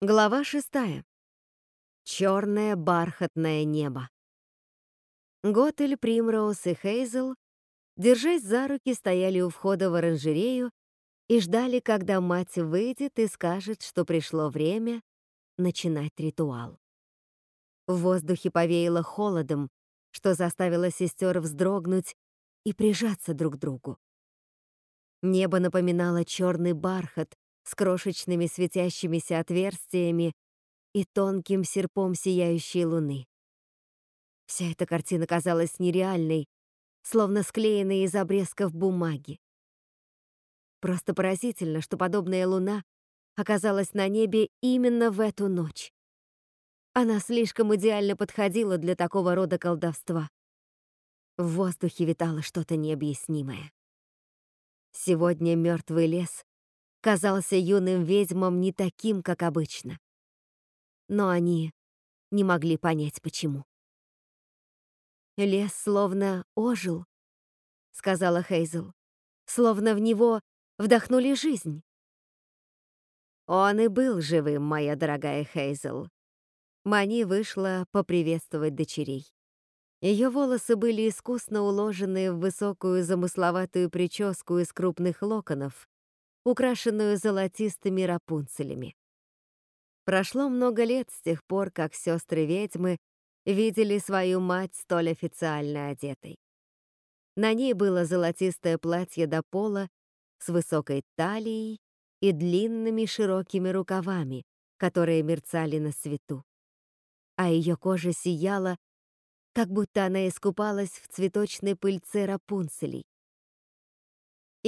Глава шестая. Черное бархатное небо. Готель, Примроуз и Хейзел, держась за руки, стояли у входа в оранжерею и ждали, когда мать выйдет и скажет, что пришло время начинать ритуал. В воздухе повеяло холодом, что заставило сестер вздрогнуть и прижаться друг к другу. Небо напоминало черный бархат, с крошечными светящимися отверстиями и тонким серпом сияющей луны. Вся эта картина казалась нереальной, словно склеенной из обрезков бумаги. Просто поразительно, что подобная луна оказалась на небе именно в эту ночь. Она слишком идеально подходила для такого рода колдовства. В воздухе витало что-то необъяснимое. Сегодня мертвый лес казался юным ведьмам не таким, как обычно. Но они не могли понять, почему. «Лес словно ожил», — сказала Хейзел, «словно в него вдохнули жизнь». Он и был живым, моя дорогая Хейзел. Мани вышла поприветствовать дочерей. Ее волосы были искусно уложены в высокую замысловатую прическу из крупных локонов, украшенную золотистыми рапунцелями. Прошло много лет с тех пор, как сестры-ведьмы видели свою мать столь официально одетой. На ней было золотистое платье до пола с высокой талией и длинными широкими рукавами, которые мерцали на свету. А ее кожа сияла, как будто она искупалась в цветочной пыльце рапунцелей,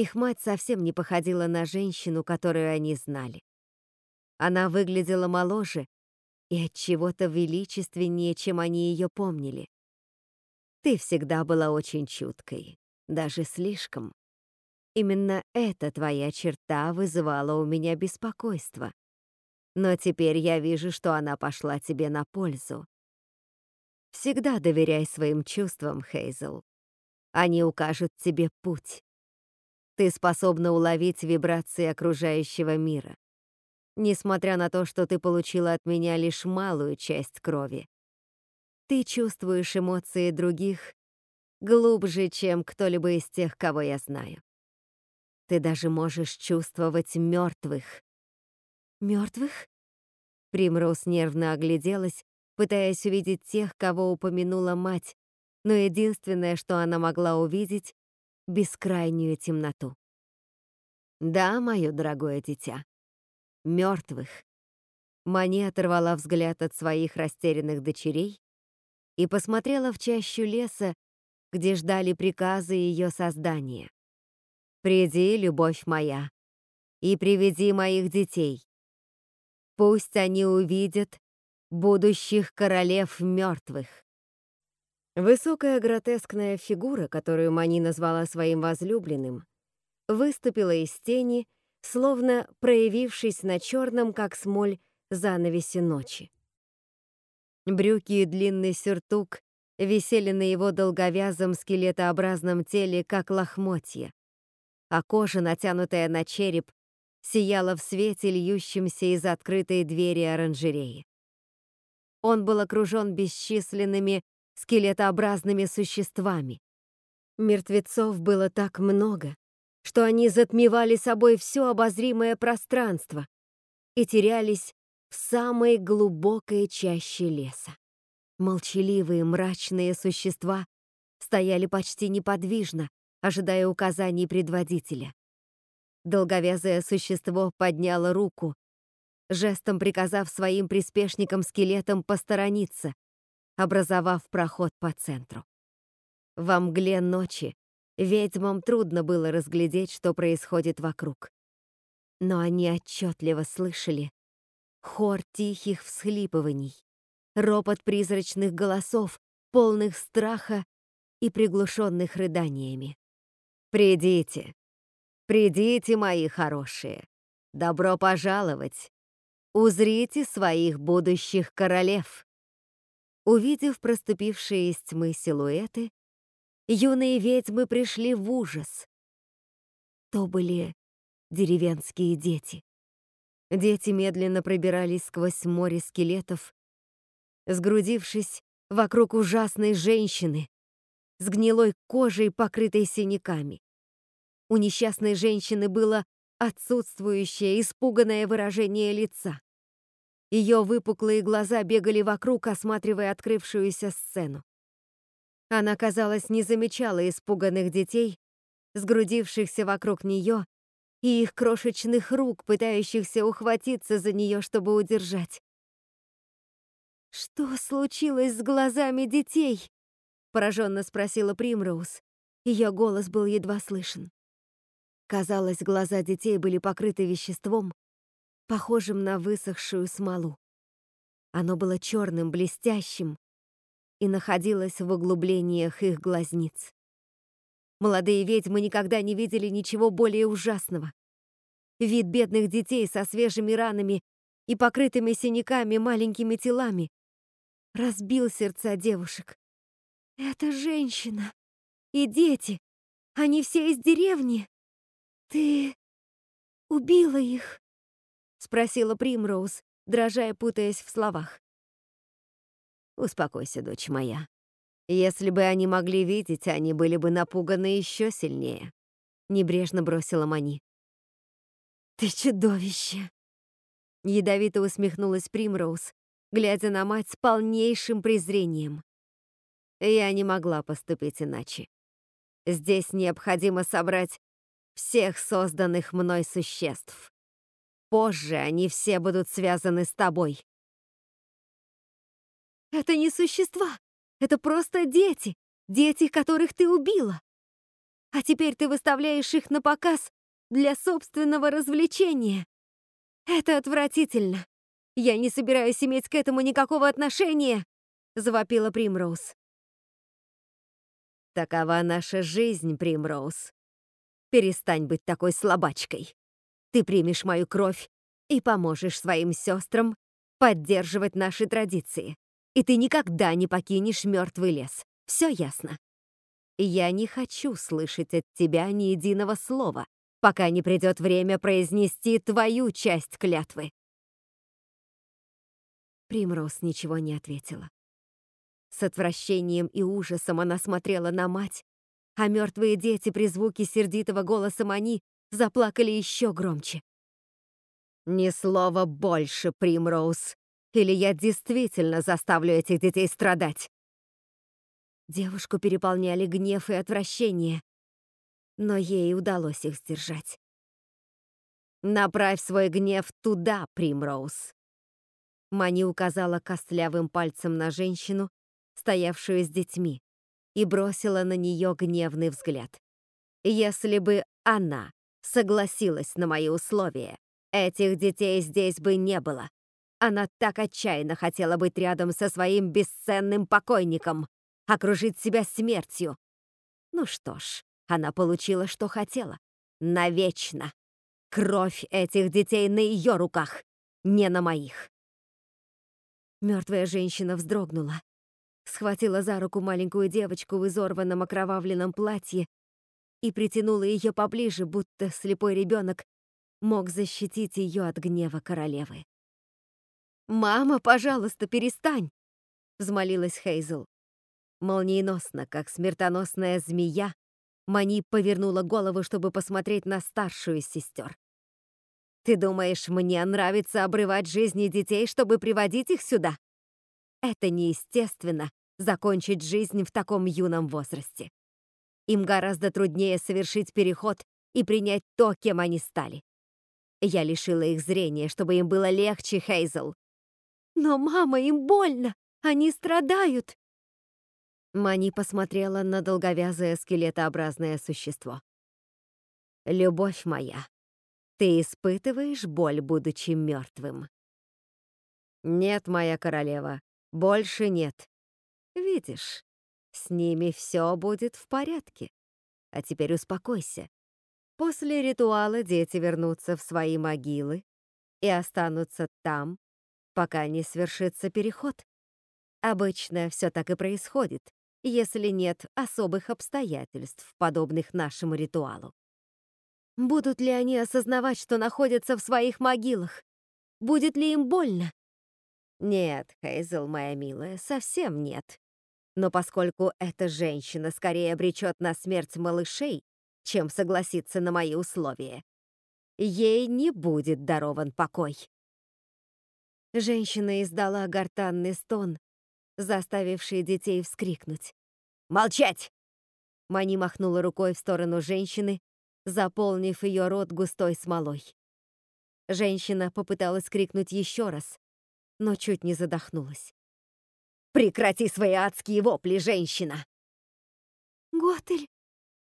их мать совсем не походила на женщину, которую они знали. Она выглядела моложе и от чего-то величественнее, чем они ее помнили. Ты всегда была очень чуткой, даже слишком. Именно эта твоя черта вызывала у меня беспокойство. Но теперь я вижу, что она пошла тебе на пользу. Всегда доверяй своим чувствам, Хейзел. Они укажут тебе путь. Ты способна уловить вибрации окружающего мира. Несмотря на то, что ты получила от меня лишь малую часть крови. Ты чувствуешь эмоции других глубже, чем кто-либо из тех, кого я знаю. Ты даже можешь чувствовать мертвых. Мертвых? Примроуз нервно огляделась, пытаясь увидеть тех, кого упомянула мать, но единственное, что она могла увидеть, бескрайнюю темноту. Да, мое дорогое дитя, мертвых. Мани оторвала взгляд от своих растерянных дочерей и посмотрела в чащу леса, где ждали приказы ее создания. «Приди, любовь моя, и приведи моих детей. Пусть они увидят будущих королев мертвых. Высокая гротескная фигура, которую Мани назвала своим возлюбленным, выступила из тени, словно проявившись на черном, как смоль, занавесе ночи. Брюки и длинный сюртук висели на его долговязом скелетообразном теле, как лохмотья, а кожа, натянутая на череп, сияла в свете, льющемся из открытой двери оранжереи. Он был окружен бесчисленными скелетообразными существами. Мертвецов было так много, что они затмевали собой все обозримое пространство и терялись в самой глубокой чаще леса. Молчаливые мрачные существа стояли почти неподвижно, ожидая указаний предводителя. Долговязое существо подняло руку, жестом приказав своим приспешникам-скелетам посторониться, образовав проход по центру. Во мгле ночи ведьмам трудно было разглядеть, что происходит вокруг. Но они отчетливо слышали хор тихих всхлипываний, ропот призрачных голосов, полных страха и приглушенных рыданиями. «Придите, придите, мои хорошие! Добро пожаловать! Узрите своих будущих королев!» Увидев проступившие из тьмы силуэты, юные ведьмы пришли в ужас. То были деревенские дети. Дети медленно пробирались сквозь море скелетов, сгрудившись вокруг ужасной женщины с гнилой кожей, покрытой синяками. У несчастной женщины было отсутствующее, испуганное выражение лица. Ее выпуклые глаза бегали вокруг, осматривая открывшуюся сцену. Она, казалось, не замечала испуганных детей, сгрудившихся вокруг нее, и их крошечных рук, пытающихся ухватиться за нее, чтобы удержать. «Что случилось с глазами детей?» — пораженно спросила Примроуз. Ее голос был едва слышен. Казалось, глаза детей были покрыты веществом, похожим на высохшую смолу. Оно было черным, блестящим и находилось в углублениях их глазниц. Молодые ведьмы никогда не видели ничего более ужасного. Вид бедных детей со свежими ранами и покрытыми синяками маленькими телами разбил сердца девушек. «Это женщина и дети. Они все из деревни. Ты убила их?» — спросила Примроуз, дрожа и путаясь в словах. «Успокойся, дочь моя. Если бы они могли видеть, они были бы напуганы еще сильнее», — небрежно бросила Мани. «Ты чудовище!» Ядовито усмехнулась Примроуз, глядя на мать с полнейшим презрением. Я не могла поступить иначе. Здесь необходимо собрать всех созданных мной существ. Позже они все будут связаны с тобой. Это не существа, это просто дети, дети, которых ты убила. А теперь ты выставляешь их на показ для собственного развлечения. Это отвратительно. Я не собираюсь иметь к этому никакого отношения, завопила Примроуз. Такова наша жизнь, Примроуз. Перестань быть такой слабачкой. Ты примешь мою кровь и поможешь своим сестрам поддерживать наши традиции. И ты никогда не покинешь мертвый лес. Все ясно. Я не хочу слышать от тебя ни единого слова, пока не придет время произнести твою часть клятвы. Примроуз ничего не ответила. С отвращением и ужасом она смотрела на мать, а мертвые дети при звуке сердитого голоса Мани заплакали еще громче. «Ни слова больше, Примроуз, или я действительно заставлю этих детей страдать!» Девушку переполняли гнев и отвращение, но ей удалось их сдержать. «Направь свой гнев туда, Примроуз!» Мани указала костлявым пальцем на женщину, стоявшую с детьми, и бросила на нее гневный взгляд. «Если бы она согласилась на мои условия, этих детей здесь бы не было. Она так отчаянно хотела быть рядом со своим бесценным покойником, окружить себя смертью. Ну что ж, она получила, что хотела. Навечно. Кровь этих детей на ее руках, не на моих. Мертвая женщина вздрогнула, схватила за руку маленькую девочку в изорванном окровавленном платье и притянула ее поближе, будто слепой ребенок мог защитить ее от гнева королевы. «Мама, пожалуйста, перестань!» — взмолилась Хейзел. Молниеносно, как смертоносная змея, Мани повернула голову, чтобы посмотреть на старшую сестер. Ты думаешь, мне нравится обрывать жизни детей, чтобы приводить их сюда? Это неестественно — закончить жизнь в таком юном возрасте. Им гораздо труднее совершить переход и принять то, кем они стали. Я лишила их зрения, чтобы им было легче, Хейзел. Но, мама, им больно! Они страдают! Мани посмотрела на долговязое скелетообразное существо. «Любовь моя, ты испытываешь боль, будучи мертвым. Нет, моя королева, больше нет. Видишь, с ними все будет в порядке. А теперь успокойся. После ритуала дети вернутся в свои могилы и останутся там, пока не свершится переход. Обычно все так и происходит, если нет особых обстоятельств, подобных нашему ритуалу. Будут ли они осознавать, что находятся в своих могилах? Будет ли им больно? Нет, Хейзел, моя милая, совсем нет. Но поскольку эта женщина скорее обречет на смерть малышей, чем согласится на мои условия, ей не будет дарован покой. Женщина издала гортанный стон, заставивший детей вскрикнуть. «Молчать!» Мани махнула рукой в сторону женщины, заполнив ее рот густой смолой. Женщина попыталась крикнуть еще раз, но чуть не задохнулась. «Прекрати свои адские вопли, женщина!» «Готель,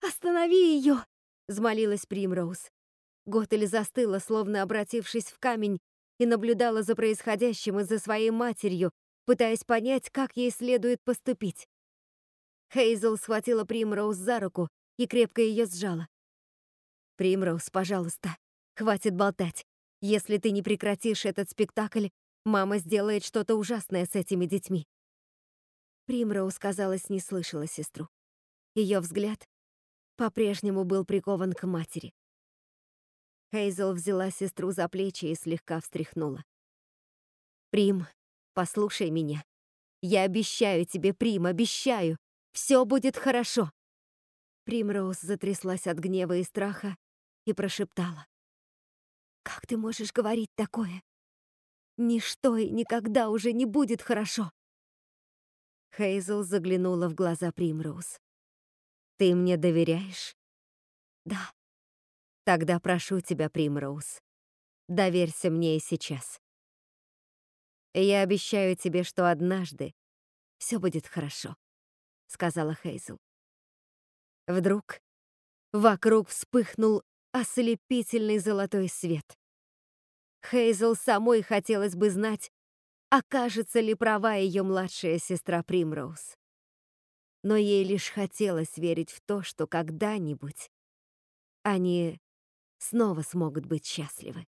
останови ее!» — взмолилась Примроуз. Готель застыла, словно обратившись в камень, и наблюдала за происходящим и за своей матерью, пытаясь понять, как ей следует поступить. Хейзел схватила Примроуз за руку и крепко ее сжала. «Примроуз, пожалуйста, хватит болтать. Если ты не прекратишь этот спектакль, мама сделает что-то ужасное с этими детьми». Примроуз, казалось, не слышала сестру. Ее взгляд по-прежнему был прикован к матери. Хейзел взяла сестру за плечи и слегка встряхнула. «Прим, послушай меня. Я обещаю тебе, Прим, обещаю. Все будет хорошо». Примроуз затряслась от гнева и страха и прошептала. «Как ты можешь говорить такое? Ничто и никогда уже не будет хорошо!» Хейзел заглянула в глаза Примроуз. «Ты мне доверяешь?» «Да». «Тогда прошу тебя, Примроуз, доверься мне и сейчас. Я обещаю тебе, что однажды все будет хорошо», — сказала Хейзел. Вдруг вокруг вспыхнул ослепительный золотой свет. Хейзел самой хотелось бы знать, окажется ли права ее младшая сестра Примроуз. Но ей лишь хотелось верить в то, что когда-нибудь они снова смогут быть счастливы.